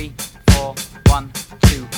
three, four, one, two,